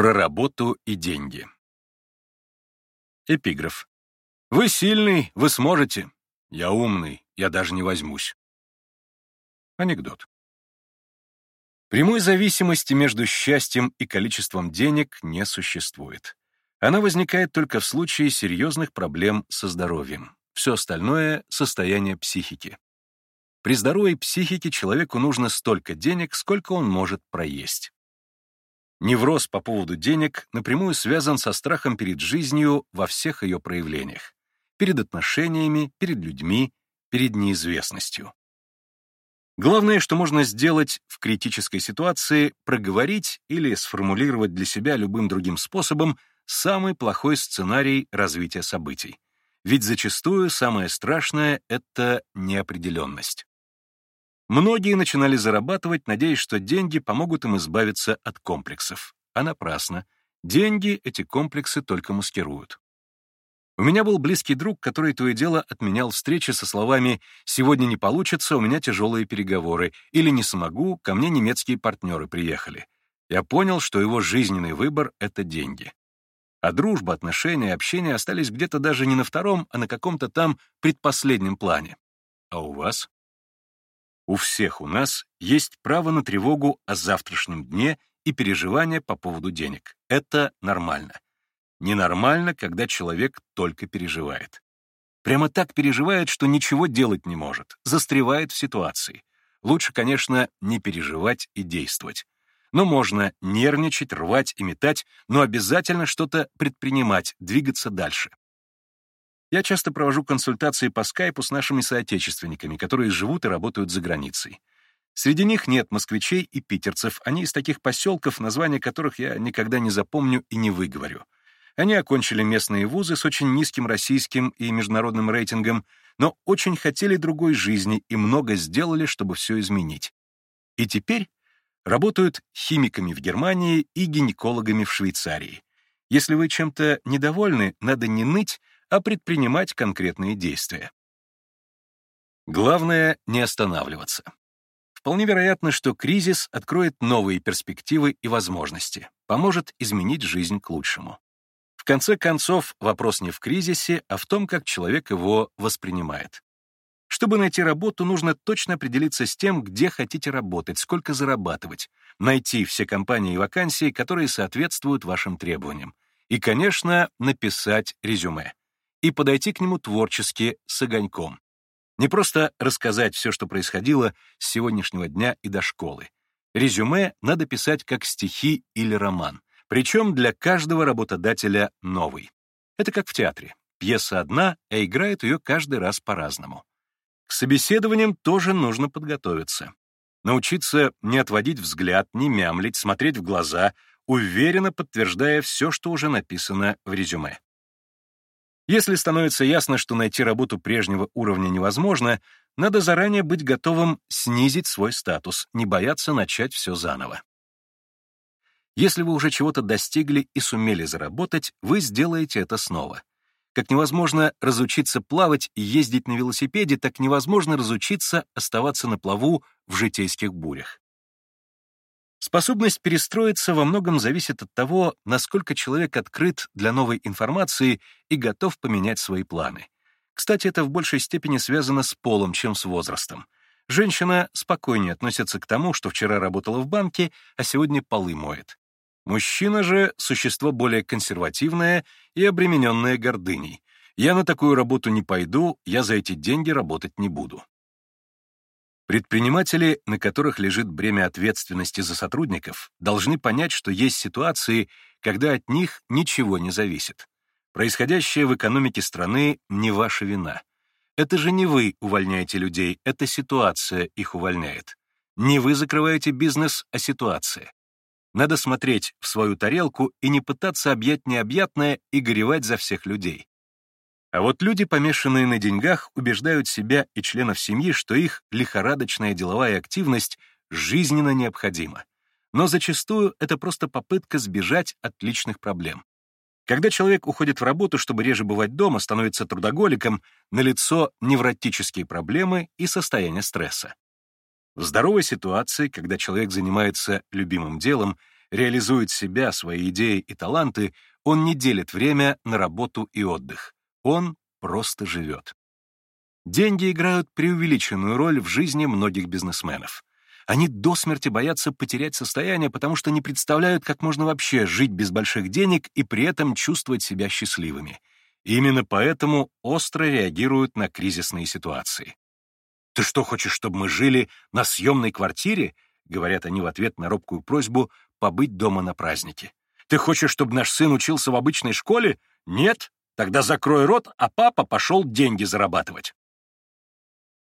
Про работу и деньги. Эпиграф. Вы сильный, вы сможете. Я умный, я даже не возьмусь. Анекдот. Прямой зависимости между счастьем и количеством денег не существует. Она возникает только в случае серьезных проблем со здоровьем. Все остальное — состояние психики. При здоровой психике человеку нужно столько денег, сколько он может проесть. Невроз по поводу денег напрямую связан со страхом перед жизнью во всех ее проявлениях. Перед отношениями, перед людьми, перед неизвестностью. Главное, что можно сделать в критической ситуации, проговорить или сформулировать для себя любым другим способом самый плохой сценарий развития событий. Ведь зачастую самое страшное — это неопределенность. Многие начинали зарабатывать, надеясь, что деньги помогут им избавиться от комплексов. А напрасно. Деньги эти комплексы только маскируют. У меня был близкий друг, который то и дело отменял встречи со словами «сегодня не получится, у меня тяжелые переговоры» или «не смогу, ко мне немецкие партнеры приехали». Я понял, что его жизненный выбор — это деньги. А дружба, отношения, общение остались где-то даже не на втором, а на каком-то там предпоследнем плане. А у вас? У всех у нас есть право на тревогу о завтрашнем дне и переживания по поводу денег. Это нормально. Ненормально, когда человек только переживает. Прямо так переживает, что ничего делать не может, застревает в ситуации. Лучше, конечно, не переживать и действовать. Но можно нервничать, рвать и метать, но обязательно что-то предпринимать, двигаться дальше. Я часто провожу консультации по скайпу с нашими соотечественниками, которые живут и работают за границей. Среди них нет москвичей и питерцев, они из таких поселков, названия которых я никогда не запомню и не выговорю. Они окончили местные вузы с очень низким российским и международным рейтингом, но очень хотели другой жизни и много сделали, чтобы все изменить. И теперь работают химиками в Германии и гинекологами в Швейцарии. Если вы чем-то недовольны, надо не ныть, а предпринимать конкретные действия. Главное — не останавливаться. Вполне вероятно, что кризис откроет новые перспективы и возможности, поможет изменить жизнь к лучшему. В конце концов, вопрос не в кризисе, а в том, как человек его воспринимает. Чтобы найти работу, нужно точно определиться с тем, где хотите работать, сколько зарабатывать, найти все компании и вакансии, которые соответствуют вашим требованиям. И, конечно, написать резюме и подойти к нему творчески, с огоньком. Не просто рассказать все, что происходило с сегодняшнего дня и до школы. Резюме надо писать как стихи или роман, причем для каждого работодателя новый. Это как в театре. Пьеса одна, а играет ее каждый раз по-разному. К собеседованиям тоже нужно подготовиться. Научиться не отводить взгляд, не мямлить, смотреть в глаза, уверенно подтверждая все, что уже написано в резюме. Если становится ясно, что найти работу прежнего уровня невозможно, надо заранее быть готовым снизить свой статус, не бояться начать все заново. Если вы уже чего-то достигли и сумели заработать, вы сделаете это снова. Как невозможно разучиться плавать и ездить на велосипеде, так невозможно разучиться оставаться на плаву в житейских бурях. Способность перестроиться во многом зависит от того, насколько человек открыт для новой информации и готов поменять свои планы. Кстати, это в большей степени связано с полом, чем с возрастом. Женщина спокойнее относится к тому, что вчера работала в банке, а сегодня полы моет. Мужчина же — существо более консервативное и обремененное гордыней. Я на такую работу не пойду, я за эти деньги работать не буду. Предприниматели, на которых лежит бремя ответственности за сотрудников, должны понять, что есть ситуации, когда от них ничего не зависит. Происходящее в экономике страны не ваша вина. Это же не вы увольняете людей, это ситуация их увольняет. Не вы закрываете бизнес, а ситуация. Надо смотреть в свою тарелку и не пытаться объять необъятное и горевать за всех людей. А вот люди, помешанные на деньгах, убеждают себя и членов семьи, что их лихорадочная деловая активность жизненно необходима. Но зачастую это просто попытка сбежать от личных проблем. Когда человек уходит в работу, чтобы реже бывать дома, становится трудоголиком, налицо невротические проблемы и состояние стресса. В здоровой ситуации, когда человек занимается любимым делом, реализует себя, свои идеи и таланты, он не делит время на работу и отдых. Он просто живет. Деньги играют преувеличенную роль в жизни многих бизнесменов. Они до смерти боятся потерять состояние, потому что не представляют, как можно вообще жить без больших денег и при этом чувствовать себя счастливыми. Именно поэтому остро реагируют на кризисные ситуации. «Ты что, хочешь, чтобы мы жили на съемной квартире?» — говорят они в ответ на робкую просьбу побыть дома на празднике. «Ты хочешь, чтобы наш сын учился в обычной школе? Нет? Тогда закрой рот, а папа пошел деньги зарабатывать».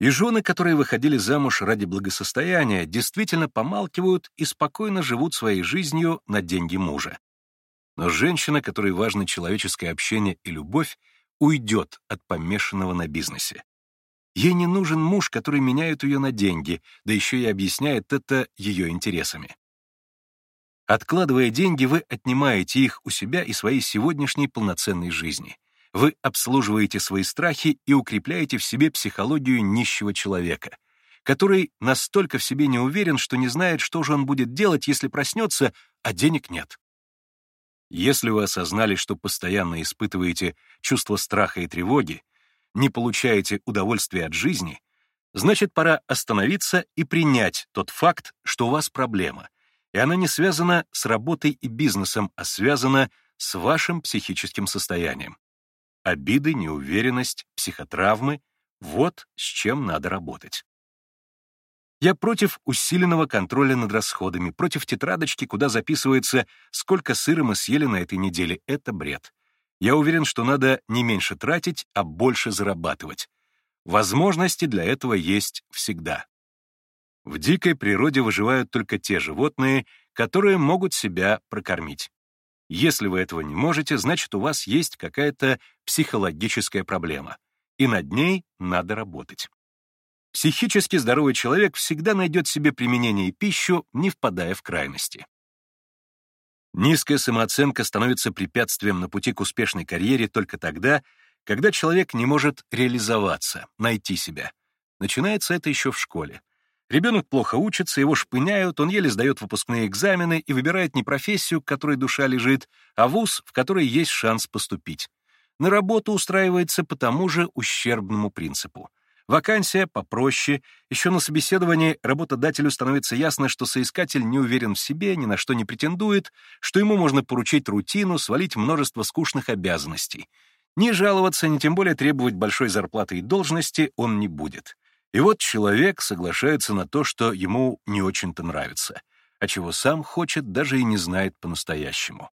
И жены, которые выходили замуж ради благосостояния, действительно помалкивают и спокойно живут своей жизнью на деньги мужа. Но женщина, которой важно человеческое общение и любовь, уйдет от помешанного на бизнесе. Ей не нужен муж, который меняет ее на деньги, да еще и объясняет это ее интересами. Откладывая деньги, вы отнимаете их у себя и своей сегодняшней полноценной жизни. Вы обслуживаете свои страхи и укрепляете в себе психологию нищего человека, который настолько в себе не уверен, что не знает, что же он будет делать, если проснется, а денег нет. Если вы осознали, что постоянно испытываете чувство страха и тревоги, не получаете удовольствия от жизни, значит, пора остановиться и принять тот факт, что у вас проблема, и она не связана с работой и бизнесом, а связана с вашим психическим состоянием. Обиды, неуверенность, психотравмы — вот с чем надо работать. Я против усиленного контроля над расходами, против тетрадочки, куда записывается, сколько сыра мы съели на этой неделе. Это бред. Я уверен, что надо не меньше тратить, а больше зарабатывать. Возможности для этого есть всегда. В дикой природе выживают только те животные, которые могут себя прокормить. Если вы этого не можете, значит, у вас есть какая-то психологическая проблема, и над ней надо работать. Психически здоровый человек всегда найдет себе применение и пищу, не впадая в крайности. Низкая самооценка становится препятствием на пути к успешной карьере только тогда, когда человек не может реализоваться, найти себя. Начинается это еще в школе. Ребенок плохо учится, его шпыняют, он еле сдает выпускные экзамены и выбирает не профессию, к которой душа лежит, а вуз, в который есть шанс поступить. На работу устраивается по тому же ущербному принципу. Вакансия попроще. Еще на собеседовании работодателю становится ясно, что соискатель не уверен в себе, ни на что не претендует, что ему можно поручить рутину, свалить множество скучных обязанностей. Ни жаловаться, ни тем более требовать большой зарплаты и должности он не будет. И вот человек соглашается на то, что ему не очень-то нравится, а чего сам хочет, даже и не знает по-настоящему.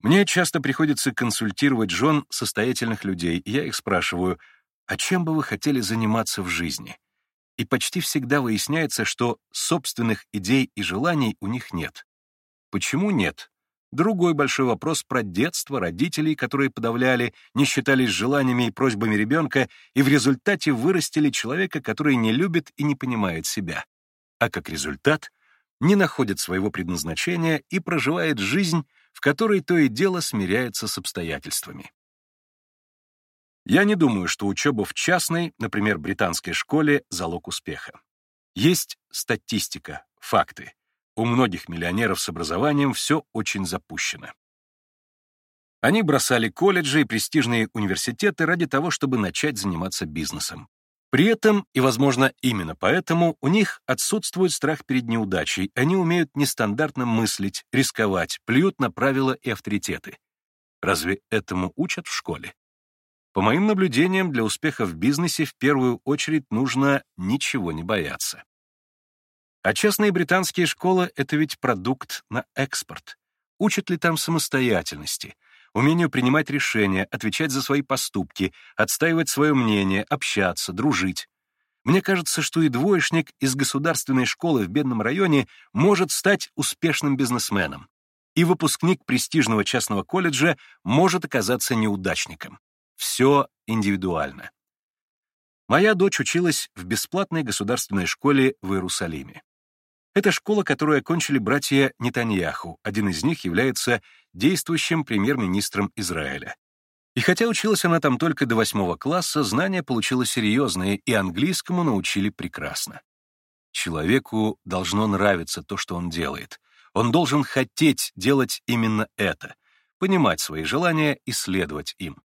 Мне часто приходится консультировать жен состоятельных людей, и я их спрашиваю — а чем бы вы хотели заниматься в жизни? И почти всегда выясняется, что собственных идей и желаний у них нет. Почему нет? Другой большой вопрос про детство, родителей, которые подавляли, не считались желаниями и просьбами ребенка, и в результате вырастили человека, который не любит и не понимает себя. А как результат, не находит своего предназначения и проживает жизнь, в которой то и дело смиряется с обстоятельствами. Я не думаю, что учеба в частной, например, британской школе, залог успеха. Есть статистика, факты. У многих миллионеров с образованием все очень запущено. Они бросали колледжи и престижные университеты ради того, чтобы начать заниматься бизнесом. При этом, и, возможно, именно поэтому, у них отсутствует страх перед неудачей, они умеют нестандартно мыслить, рисковать, плюют на правила и авторитеты. Разве этому учат в школе? По моим наблюдениям, для успеха в бизнесе в первую очередь нужно ничего не бояться. А частные британские школы — это ведь продукт на экспорт. Учат ли там самостоятельности, умению принимать решения, отвечать за свои поступки, отстаивать свое мнение, общаться, дружить? Мне кажется, что и двоечник из государственной школы в бедном районе может стать успешным бизнесменом, и выпускник престижного частного колледжа может оказаться неудачником. Все индивидуально. Моя дочь училась в бесплатной государственной школе в Иерусалиме. Это школа, которую окончили братья Нетаньяху, один из них является действующим премьер-министром Израиля. И хотя училась она там только до восьмого класса, знания получила серьезные, и английскому научили прекрасно. Человеку должно нравиться то, что он делает. Он должен хотеть делать именно это, понимать свои желания и следовать им.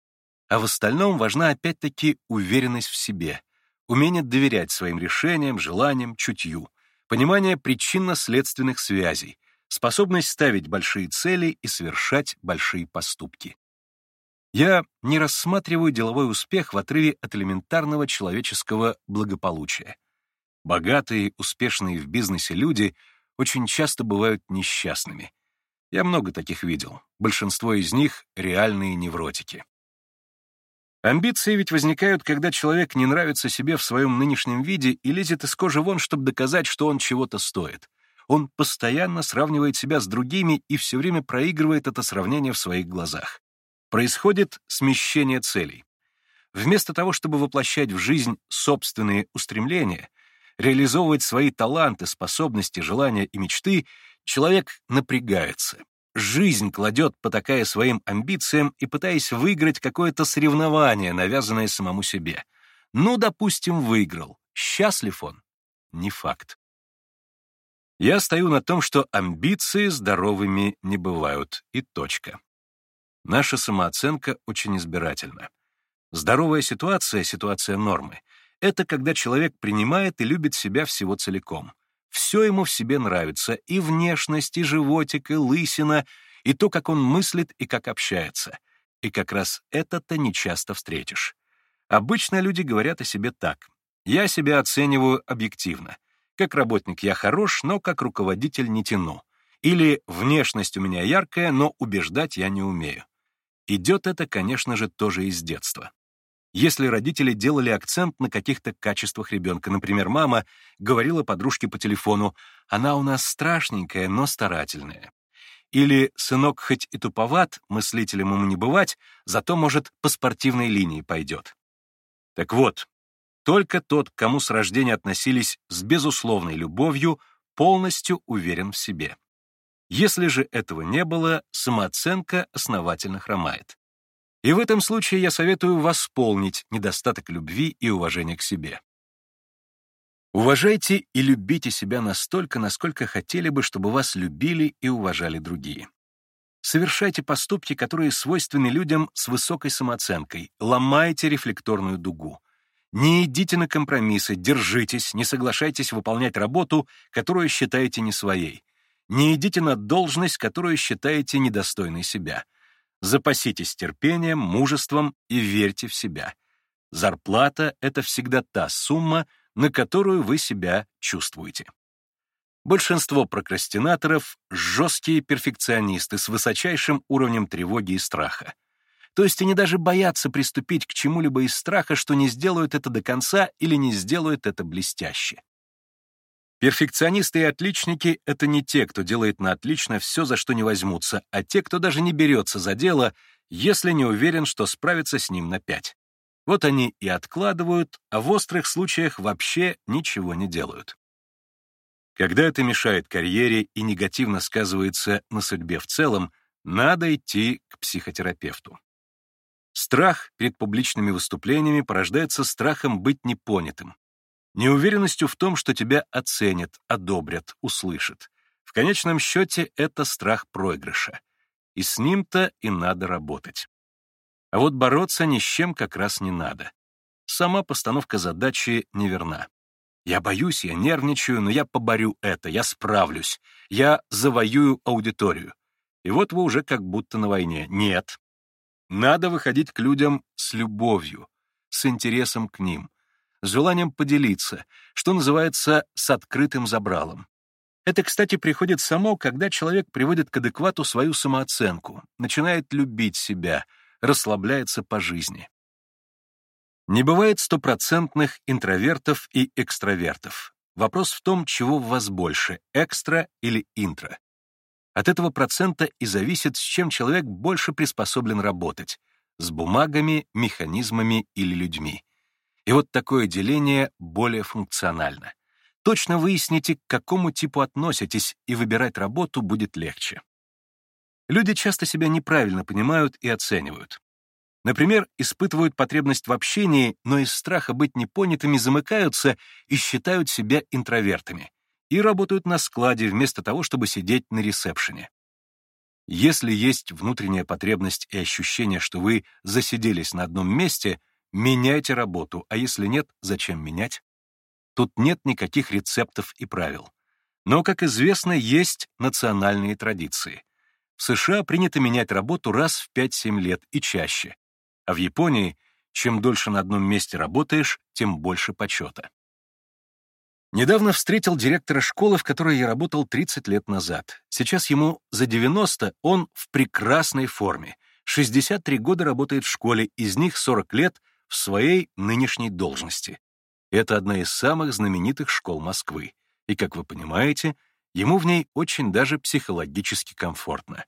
А в остальном важна опять-таки уверенность в себе, умение доверять своим решениям, желаниям, чутью, понимание причинно-следственных связей, способность ставить большие цели и совершать большие поступки. Я не рассматриваю деловой успех в отрыве от элементарного человеческого благополучия. Богатые, успешные в бизнесе люди очень часто бывают несчастными. Я много таких видел. Большинство из них — реальные невротики. Амбиции ведь возникают, когда человек не нравится себе в своем нынешнем виде и лезет из кожи вон, чтобы доказать, что он чего-то стоит. Он постоянно сравнивает себя с другими и все время проигрывает это сравнение в своих глазах. Происходит смещение целей. Вместо того, чтобы воплощать в жизнь собственные устремления, реализовывать свои таланты, способности, желания и мечты, человек напрягается, жизнь кладет, потакая своим амбициям и пытаясь выиграть какое-то соревнование, навязанное самому себе. Ну, допустим, выиграл. Счастлив он? Не факт. Я стою на том, что амбиции здоровыми не бывают, и точка. Наша самооценка очень избирательна. Здоровая ситуация — ситуация нормы. Это когда человек принимает и любит себя всего целиком — все ему в себе нравится, и внешность, и животик, и лысина, и то, как он мыслит и как общается. И как раз это-то нечасто встретишь. Обычно люди говорят о себе так. Я себя оцениваю объективно. Как работник я хорош, но как руководитель не тяну. Или внешность у меня яркая, но убеждать я не умею. Идет это, конечно же, тоже из детства если родители делали акцент на каких-то качествах ребенка. Например, мама говорила подружке по телефону «Она у нас страшненькая, но старательная». Или «Сынок хоть и туповат, мыслителем ему не бывать, зато, может, по спортивной линии пойдет». Так вот, только тот, к кому с рождения относились с безусловной любовью, полностью уверен в себе. Если же этого не было, самооценка основательно хромает. И в этом случае я советую восполнить недостаток любви и уважения к себе. Уважайте и любите себя настолько, насколько хотели бы, чтобы вас любили и уважали другие. Совершайте поступки, которые свойственны людям с высокой самооценкой, ломайте рефлекторную дугу. Не идите на компромиссы, держитесь, не соглашайтесь выполнять работу, которую считаете не своей. Не идите на должность, которую считаете недостойной себя. Запаситесь терпением, мужеством и верьте в себя. Зарплата — это всегда та сумма, на которую вы себя чувствуете. Большинство прокрастинаторов — жесткие перфекционисты с высочайшим уровнем тревоги и страха. То есть они даже боятся приступить к чему-либо из страха, что не сделают это до конца или не сделают это блестяще. Перфекционисты и отличники — это не те, кто делает на отлично все, за что не возьмутся, а те, кто даже не берется за дело, если не уверен, что справится с ним на пять. Вот они и откладывают, а в острых случаях вообще ничего не делают. Когда это мешает карьере и негативно сказывается на судьбе в целом, надо идти к психотерапевту. Страх перед публичными выступлениями порождается страхом быть непонятым, неуверенностью в том, что тебя оценят, одобрят, услышат. В конечном счете это страх проигрыша. И с ним-то и надо работать. А вот бороться ни с чем как раз не надо. Сама постановка задачи неверна. Я боюсь, я нервничаю, но я поборю это, я справлюсь, я завоюю аудиторию. И вот вы уже как будто на войне. Нет. Надо выходить к людям с любовью, с интересом к ним, с желанием поделиться, что называется, с открытым забралом. Это, кстати, приходит само, когда человек приводит к адеквату свою самооценку, начинает любить себя, расслабляется по жизни. Не бывает стопроцентных интровертов и экстравертов. Вопрос в том, чего в вас больше — экстра или интро. От этого процента и зависит, с чем человек больше приспособлен работать — с бумагами, механизмами или людьми. И вот такое деление более функционально. Точно выясните, к какому типу относитесь, и выбирать работу будет легче. Люди часто себя неправильно понимают и оценивают. Например, испытывают потребность в общении, но из страха быть непонятыми замыкаются и считают себя интровертами. и работают на складе вместо того, чтобы сидеть на ресепшене. Если есть внутренняя потребность и ощущение, что вы засиделись на одном месте, меняйте работу, а если нет, зачем менять? Тут нет никаких рецептов и правил. Но, как известно, есть национальные традиции. В США принято менять работу раз в 5-7 лет и чаще, а в Японии чем дольше на одном месте работаешь, тем больше почета. Недавно встретил директора школы, в которой я работал 30 лет назад. Сейчас ему за 90, он в прекрасной форме. 63 года работает в школе, из них 40 лет в своей нынешней должности. Это одна из самых знаменитых школ Москвы. И, как вы понимаете, ему в ней очень даже психологически комфортно.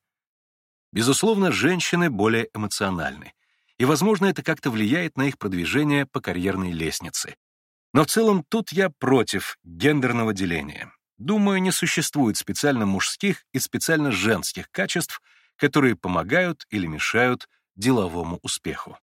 Безусловно, женщины более эмоциональны и, возможно, это как-то влияет на их продвижение по карьерной лестнице. Но в целом тут я против гендерного деления. Думаю, не существует специально мужских и специально женских качеств, которые помогают или мешают деловому успеху.